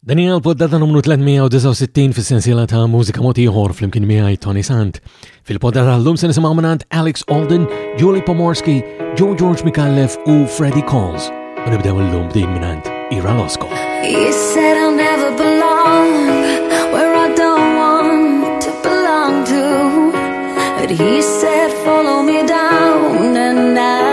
Dan hija l-poddata numru 369 fis-sensiela ta' mużika mod ieħor flimkien miegħi Tony Sant. Fil-poddata llum se nisimgħu mingħand Alex Alden, Julie Pomorski, Joe George Mikallef u Freddie Calls. U nibdew illum din mingħand Ira Losko. You said I'll never belong where I don't want to belong to. But he said follow me down and I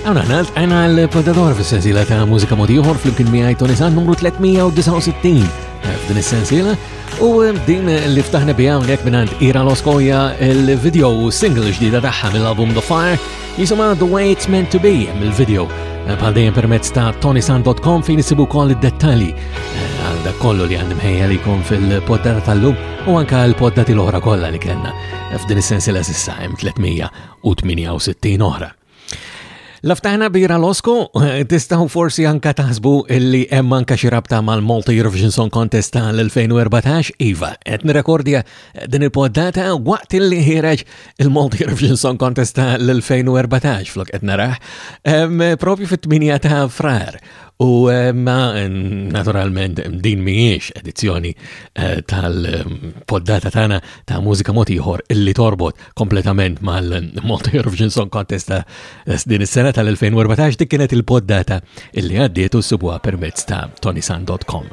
Għana ħna l-tqajna l-Predator fil-sensila ta' mużika modiħor fl-imkien miħaj Tony San numru 369 f'din il-sensila u din li ftaħna bija unnek minnant Ira Loskoja il-video single ġdida taħħa mill-album The Fire jisuma The Way It's Meant To Be mill-video bħal dejjem permezz ta' tonisan.com fejn isibu koll id-dettalji għal dak kollu li għandim ħejja li jkun fil-poddata tal-lum u anka l-poddati l-oħra kollha li kellna f'din is-sensila sissa hemm 368 oħra. Laftajna bi Ralosko, eh, tistaw forsi anka taħsbu illi hemm anka xi rabta mal-Malta Eurovision Song Contest ta' l-2014, iva, qed nirrekordja eh, din il-poddata waqt illi ħireġ il-Malta Eurovision Song Contest ta' l-2014 flok qed naraħ, propju fit-8 ta' frar. U naturalment din mhijiex edizzjoni eh, tal-poddata tagħna ta' mużika mod ieħor illi torbot kompletament mal-Malta Eurovision Song Contest ta' din is-sena tal-2014 dik kienet il-poddata illi għaddiet u sibuha permezz ta' tonisan.com.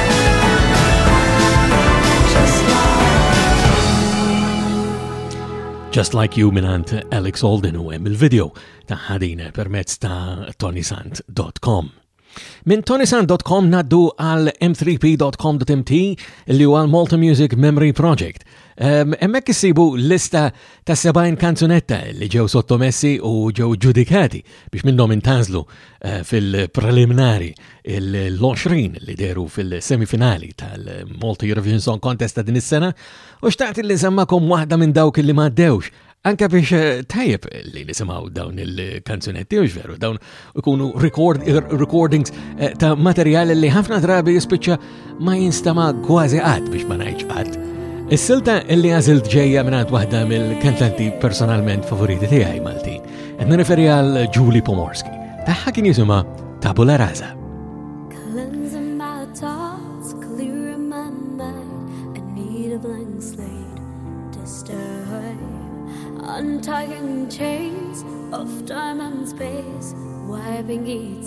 Just Like You minant Alex Alden u hemm il-video ta' ħadin permezz ta' tonisant.com. Minn tonisant.com naddu għal m3p.com.mt li huwa l-Malta Music Memory Project. Emmek issibu lista ta' 70 kanzunetta li ġew sottomessi u ġew ġudikati biex minnhom intazlu Eh, fil-preliminari l-20 li deru fil-semifinali tal-Malta Eurovision Song Contest ta' din is-sena u xtaqt li semmakom waħda minn dawk li ma dewx Anka biex eh, tajjeb li nisimaw dawn il-kanzunetti, u veru, dawn ikunu recordings eh, ta' materjal li ħafna drabi jispiċċa ma jinstama kważi qatt biex ma ngħidx qatt. Is-silta illi għażilt ġejja mingħand waħda mill-kantanti personalment favoriti tiegħi Maltin. Qed nirreferi għal Julie Pomorski. Taħħa kien jisimha Tabula Raza. Untying chains of time and space, wiping each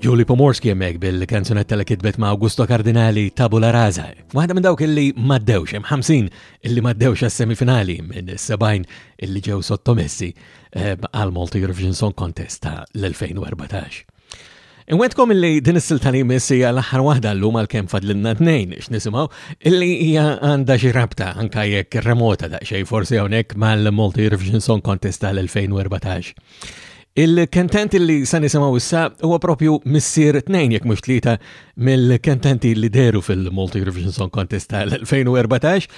Julie Pomorski jemmek bil-kanzunetta li kitbet ma' Augusto Cardinali Tabula Raza. Waħda minn dawk illi maddewx, hemm 50 illi maddewx għas-semifinali minn 70 illi ġew sottomessi eh, għal Malta Eurovision Song Contest ta' l-2014. Inwetkom illi din is-silta li jmiss hija l-aħħar waħda llum għal kemm fadlinna tnejn x'nisimgħu illi hija għandha xi rabta anke jekk remota daqsxejn forsi hawnhekk mal-Malta Eurovision Song Contest tal-2014. Il-kentent li sa nisimgħu issa huwa propju missier tnejn jekk mhux tlieta mill-kententi li deru fil-Multi Eurovision Song Contest tal-2014.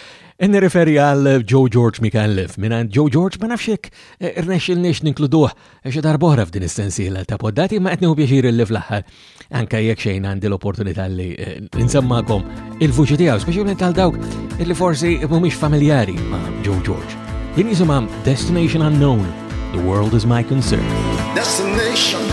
Inni referi għal Joe George Mikallef. Minn Joe George ma nafx hekk eh, irnexxilniex ninkluduh xi darbora f'din is-sensiela ta' poddati ma qed nieħu pjaċir li fl-aħħar anka jekk xejn għandi l-opportunità li eh, nsemmakom il-vuċi tiegħu, speċjalment għal dawk li forsi mhumiex familjari ma' Joe George. Din jisimha Destination Unknown, The World is My Concern. Destination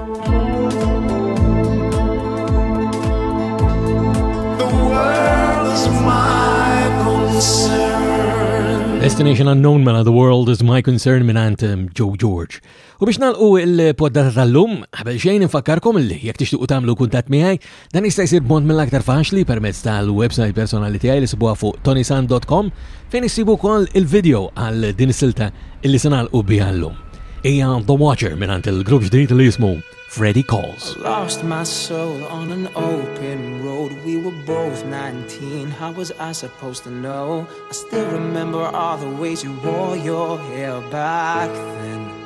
Destination Unknown mela The World is My Concern minant um, Joe George. U biex nalqu il-poddata tal-lum, għabel xejn infakkarkom li jek tixtuqu tamlu kuntat miħaj, Dan jista' jsir b'mod mill-aktar faċli permezz tal-website personali tiegħi li sibuha fuq tonisan.com fejn issibu wkoll il-video għal din is-silta illi se nagħlqu biha llum. Hija The Watcher mingħand il-grupp ġdid li jismu Freddy Calls. Lost my soul on an open road We were both 19, how was I supposed to know? I still remember all the ways you wore your hair back then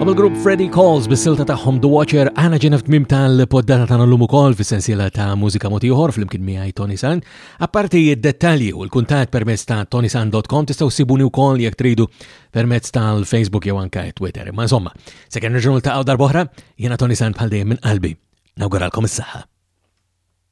Għamil grupp Freddy Calls bis-silta tagħhom The Watcher għana ġenef tmim tal-poddata tagħna llum ukoll fis-sensiela ta' mużika motiħor fl-imkien miegħi Tony San. Apparti d-dettalji u l-kuntat permezz ta' tonisan.com tistgħu sibuni wkoll jekk tridu permezz tal-Facebook jew anke Twitter. Ma insomma, se kien nerġgħu niltaqgħu darb'oħra, jiena Tony San bħal dejjem minn qalbi. Nawguralkom is-saħħa.